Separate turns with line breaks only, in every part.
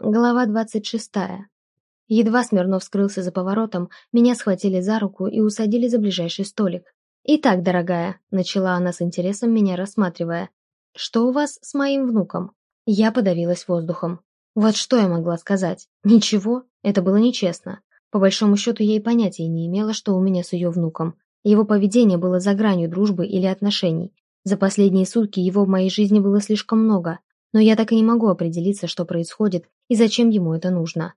Глава двадцать шестая. Едва Смирнов скрылся за поворотом, меня схватили за руку и усадили за ближайший столик. «Итак, дорогая», — начала она с интересом меня рассматривая, — «что у вас с моим внуком?» Я подавилась воздухом. Вот что я могла сказать? Ничего, это было нечестно. По большому счету я и понятия не имела, что у меня с ее внуком. Его поведение было за гранью дружбы или отношений. За последние сутки его в моей жизни было слишком много, но я так и не могу определиться, что происходит и зачем ему это нужно.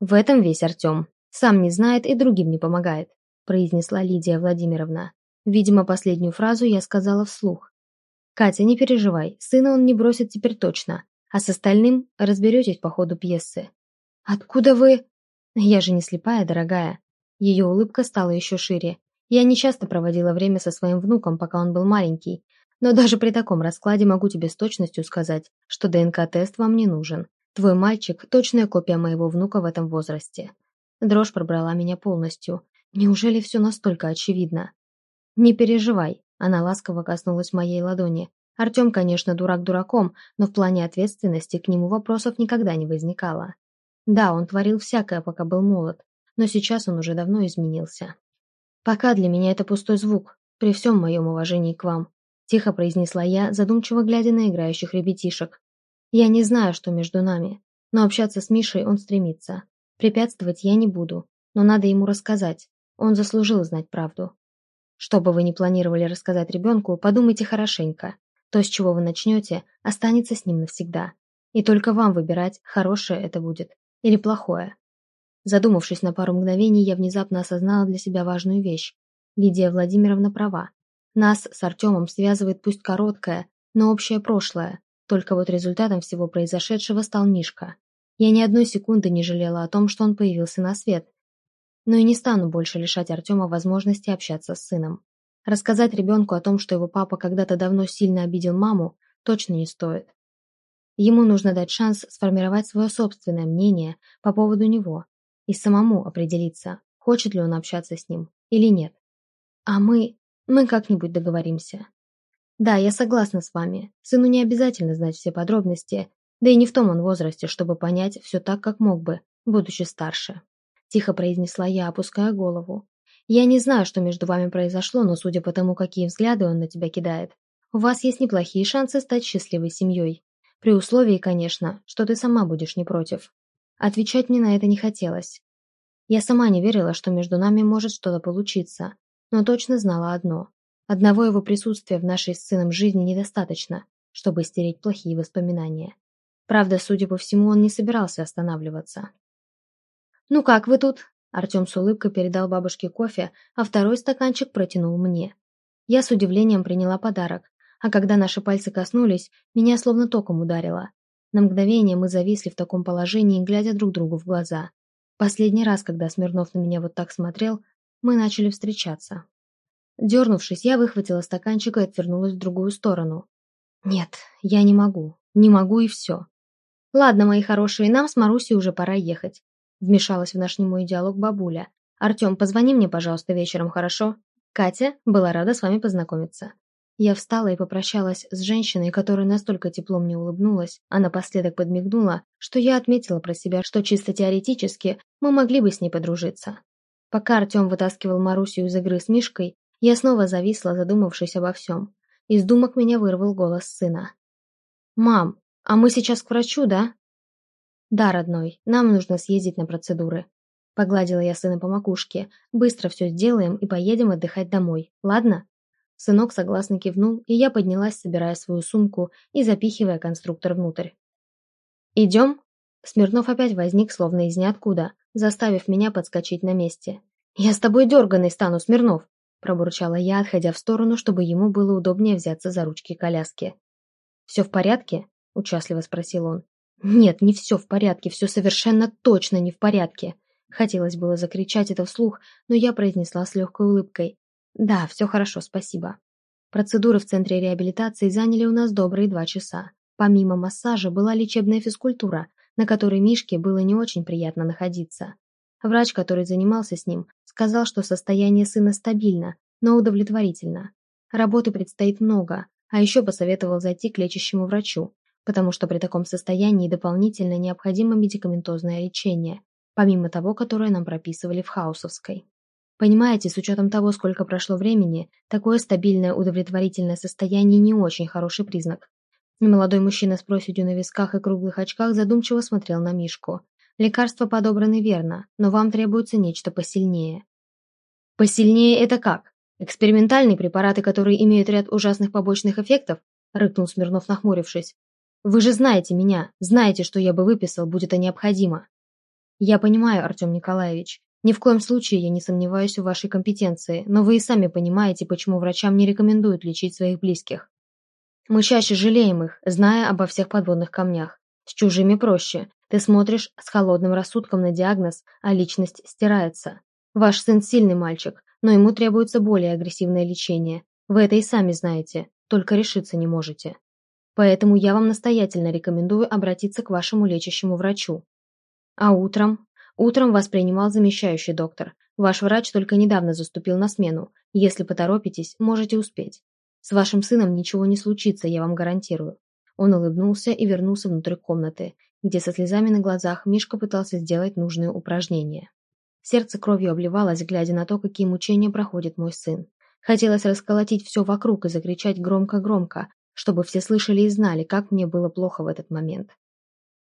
В этом весь Артем. Сам не знает и другим не помогает, произнесла Лидия Владимировна. Видимо, последнюю фразу я сказала вслух. Катя, не переживай, сына он не бросит теперь точно, а с остальным разберетесь по ходу пьесы. Откуда вы... Я же не слепая, дорогая. Ее улыбка стала еще шире. Я не часто проводила время со своим внуком, пока он был маленький, но даже при таком раскладе могу тебе с точностью сказать, что ДНК-тест вам не нужен. Твой мальчик – точная копия моего внука в этом возрасте. Дрожь пробрала меня полностью. Неужели все настолько очевидно? Не переживай, она ласково коснулась моей ладони. Артем, конечно, дурак дураком, но в плане ответственности к нему вопросов никогда не возникало. Да, он творил всякое, пока был молод, но сейчас он уже давно изменился. Пока для меня это пустой звук, при всем моем уважении к вам. Тихо произнесла я, задумчиво глядя на играющих ребятишек. Я не знаю, что между нами, но общаться с Мишей он стремится. Препятствовать я не буду, но надо ему рассказать. Он заслужил знать правду. Что бы вы ни планировали рассказать ребенку, подумайте хорошенько. То, с чего вы начнете, останется с ним навсегда. И только вам выбирать, хорошее это будет или плохое. Задумавшись на пару мгновений, я внезапно осознала для себя важную вещь. Лидия Владимировна права. Нас с Артемом связывает пусть короткое, но общее прошлое. Только вот результатом всего произошедшего стал Мишка. Я ни одной секунды не жалела о том, что он появился на свет. Но и не стану больше лишать Артема возможности общаться с сыном. Рассказать ребенку о том, что его папа когда-то давно сильно обидел маму, точно не стоит. Ему нужно дать шанс сформировать свое собственное мнение по поводу него и самому определиться, хочет ли он общаться с ним или нет. А мы... Мы как-нибудь договоримся. Да, я согласна с вами. Сыну не обязательно знать все подробности, да и не в том он возрасте, чтобы понять все так, как мог бы, будучи старше. Тихо произнесла я, опуская голову. Я не знаю, что между вами произошло, но судя по тому, какие взгляды он на тебя кидает, у вас есть неплохие шансы стать счастливой семьей. При условии, конечно, что ты сама будешь не против. Отвечать мне на это не хотелось. Я сама не верила, что между нами может что-то получиться, но точно знала одно. Одного его присутствия в нашей с сыном жизни недостаточно, чтобы стереть плохие воспоминания. Правда, судя по всему, он не собирался останавливаться. «Ну как вы тут?» Артем с улыбкой передал бабушке кофе, а второй стаканчик протянул мне. Я с удивлением приняла подарок, а когда наши пальцы коснулись, меня словно током ударило. На мгновение мы зависли в таком положении, глядя друг другу в глаза. Последний раз, когда Смирнов на меня вот так смотрел, мы начали встречаться. Дернувшись, я выхватила стаканчик и отвернулась в другую сторону. Нет, я не могу. Не могу и все. Ладно, мои хорошие, нам с Марусей уже пора ехать. Вмешалась в наш немой диалог бабуля. Артем, позвони мне, пожалуйста, вечером, хорошо? Катя, была рада с вами познакомиться. Я встала и попрощалась с женщиной, которая настолько тепло мне улыбнулась, а напоследок подмигнула, что я отметила про себя, что чисто теоретически мы могли бы с ней подружиться. Пока Артем вытаскивал Марусю из игры с Мишкой, я снова зависла, задумавшись обо всем. Из думок меня вырвал голос сына. «Мам, а мы сейчас к врачу, да?» «Да, родной, нам нужно съездить на процедуры». Погладила я сына по макушке. «Быстро все сделаем и поедем отдыхать домой, ладно?» Сынок согласно кивнул, и я поднялась, собирая свою сумку и запихивая конструктор внутрь. «Идем?» Смирнов опять возник, словно из ниоткуда, заставив меня подскочить на месте. «Я с тобой дерганый стану, Смирнов!» пробурчала я, отходя в сторону, чтобы ему было удобнее взяться за ручки коляски. «Все в порядке?» – участливо спросил он. «Нет, не все в порядке, все совершенно точно не в порядке!» Хотелось было закричать это вслух, но я произнесла с легкой улыбкой. «Да, все хорошо, спасибо». Процедуры в центре реабилитации заняли у нас добрые два часа. Помимо массажа была лечебная физкультура, на которой Мишке было не очень приятно находиться. Врач, который занимался с ним, сказал, что состояние сына стабильно, но удовлетворительно. Работы предстоит много, а еще посоветовал зайти к лечащему врачу. потому что при таком состоянии дополнительно необходимо медикаментозное лечение, помимо того, которое нам прописывали в Хаусовской. Понимаете, с учетом того, сколько прошло времени, такое стабильное удовлетворительное состояние не очень хороший признак. Немолодой мужчина с проседью на висках и круглых очках задумчиво смотрел на Мишку. Лекарства подобраны верно, но вам требуется нечто посильнее. Посильнее это как? Экспериментальные препараты, которые имеют ряд ужасных побочных эффектов? Рыкнул Смирнов, нахмурившись. Вы же знаете меня, знаете, что я бы выписал, будет это необходимо. Я понимаю, Артем Николаевич. Ни в коем случае я не сомневаюсь в вашей компетенции, но вы и сами понимаете, почему врачам не рекомендуют лечить своих близких. Мы чаще жалеем их, зная обо всех подводных камнях. С чужими проще. Ты смотришь с холодным рассудком на диагноз, а личность стирается. Ваш сын сильный мальчик, но ему требуется более агрессивное лечение. Вы это и сами знаете, только решиться не можете. Поэтому я вам настоятельно рекомендую обратиться к вашему лечащему врачу. А утром? Утром вас принимал замещающий доктор. Ваш врач только недавно заступил на смену. Если поторопитесь, можете успеть. С вашим сыном ничего не случится, я вам гарантирую. Он улыбнулся и вернулся внутрь комнаты, где со слезами на глазах Мишка пытался сделать нужные упражнения. Сердце кровью обливалось, глядя на то, какие мучения проходит мой сын. Хотелось расколотить все вокруг и закричать громко-громко, чтобы все слышали и знали, как мне было плохо в этот момент.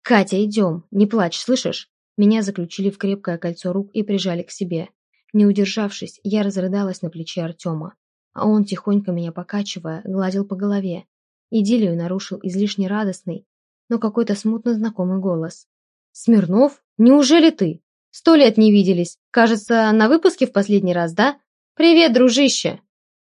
«Катя, идем! Не плачь, слышишь?» Меня заключили в крепкое кольцо рук и прижали к себе. Не удержавшись, я разрыдалась на плече Артема, а он, тихонько меня покачивая, гладил по голове. Идиллию нарушил излишне радостный, но какой-то смутно знакомый голос. «Смирнов? Неужели ты?» Сто лет не виделись. Кажется, на выпуске в последний раз, да? Привет, дружище!»